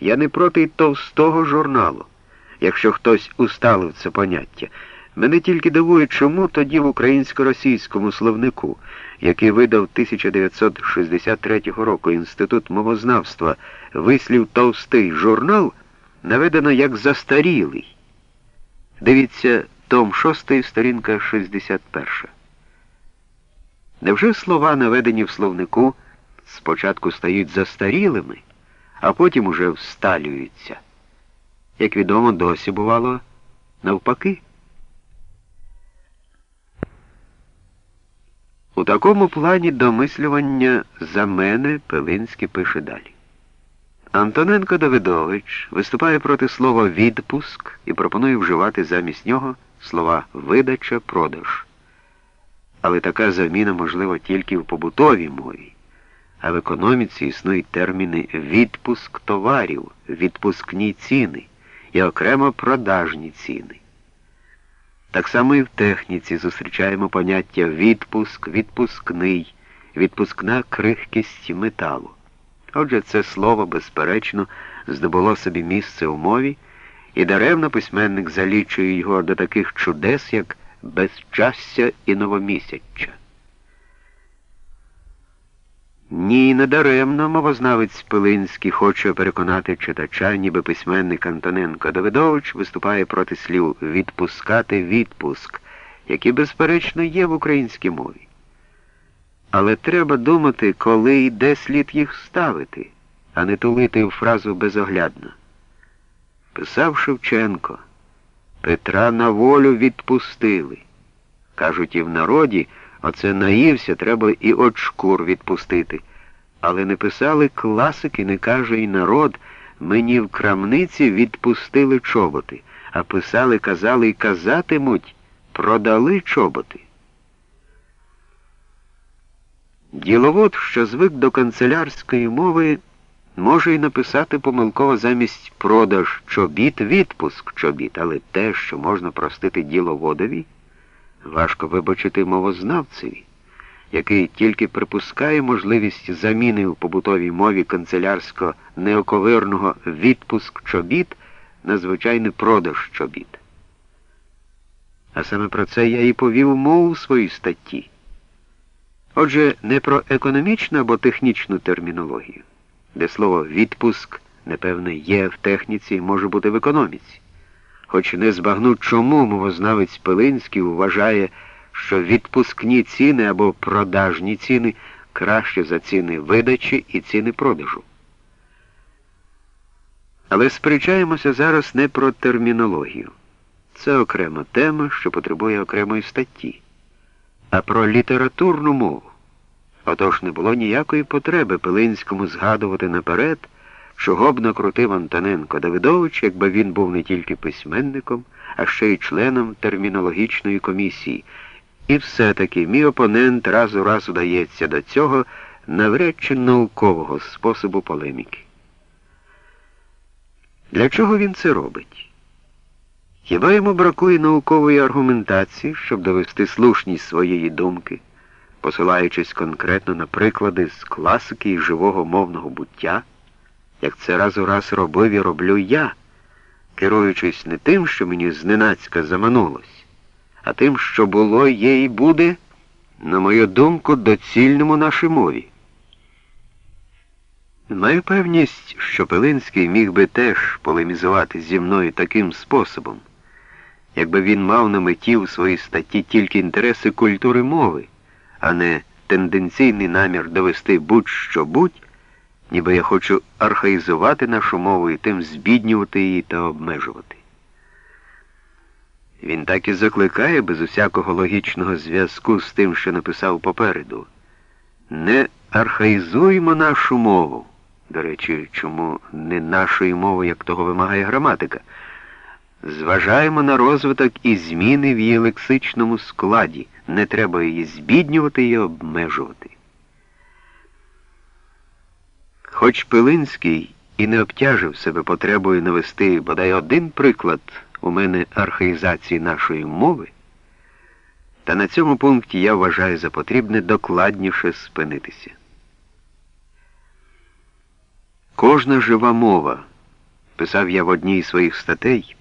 Я не проти товстого журналу, якщо хтось усталив це поняття. Мене тільки дивує, чому тоді в українсько-російському словнику, який видав 1963 року Інститут мовознавства, вислів товстий журнал, наведено як застарілий. Дивіться, том 6, сторінка 61. Невже слова, наведені в словнику, спочатку стають застарілими, а потім уже всталюються? Як відомо, досі бувало навпаки. У такому плані домислювання за мене Пилинський пише далі. Антоненко Давидович виступає проти слова відпуск і пропонує вживати замість нього слова видача, продаж. Але така заміна можлива тільки в побутовій мові, а в економіці існують терміни відпуск товарів, відпускні ціни і окремо продажні ціни. Так само і в техніці зустрічаємо поняття відпуск, відпускний, відпускна крихкість металу. Отже, це слово, безперечно, здобуло собі місце у мові, і даремно письменник залічує його до таких чудес, як безчастя і новомісяччя. Ні, недаремно мовознавець Пилинський хоче переконати читача, ніби письменник Антоненко Давидович виступає проти слів відпускати відпуск, які, безперечно, є в українській мові. Але треба думати, коли і де слід їх ставити, а не тулити в фразу безоглядно. Писав Шевченко, Петра на волю відпустили. Кажуть, і в народі. Оце наївся, треба і от шкур відпустити. Але не писали класики, не каже й народ, мені в крамниці відпустили чоботи, а писали, казали і казатимуть, продали чоботи. Діловод, що звик до канцелярської мови, може й написати помилково замість продаж чобіт, відпуск чобіт, але те, що можна простити діловодові, важко вибачити мовознавцеві, який тільки припускає можливість заміни в побутовій мові канцелярсько неоковирного відпуск чобіт на звичайний продаж чобіт. А саме про це я і повів мову своїй статті. Отже, не про економічну або технічну термінологію, де слово відпуск, напевне, є в техніці і може бути в економіці хоч не збагну, чому мовознавець Пилинський вважає, що відпускні ціни або продажні ціни краще за ціни видачі і ціни продажу. Але сперечаємося зараз не про термінологію. Це окрема тема, що потребує окремої статті, а про літературну мову. Отож не було ніякої потреби Пилинському згадувати наперед. Чого б накрутив Антоненко Давидович, якби він був не тільки письменником, а ще й членом термінологічної комісії. І все-таки мій опонент раз у раз удається до цього навряд чи наукового способу полеміки. Для чого він це робить? Хіба йому бракує наукової аргументації, щоб довести слушність своєї думки, посилаючись конкретно на приклади з класики і живого мовного буття? як це раз у раз робив і роблю я, керуючись не тим, що мені зненацька заманулось, а тим, що було, є і буде, на мою думку, доцільному нашій мові. Маю певність, що Пилинський міг би теж полемізувати зі мною таким способом, якби він мав на меті в своїй статті тільки інтереси культури мови, а не тенденційний намір довести будь-що будь ніби я хочу архаїзувати нашу мову і тим збіднювати її та обмежувати. Він так і закликає без усякого логічного зв'язку з тим, що написав попереду. Не архаїзуймо нашу мову. До речі, чому не нашої мови, як того вимагає граматика. Зважаємо на розвиток і зміни в її лексичному складі. Не треба її збіднювати і обмежувати. Хоч Пилинський і не обтяжив себе потребою навести бодай один приклад у мене архаїзації нашої мови, та на цьому пункті я вважаю за потрібне докладніше спинитися. Кожна жива мова писав я в одній із своїх статей,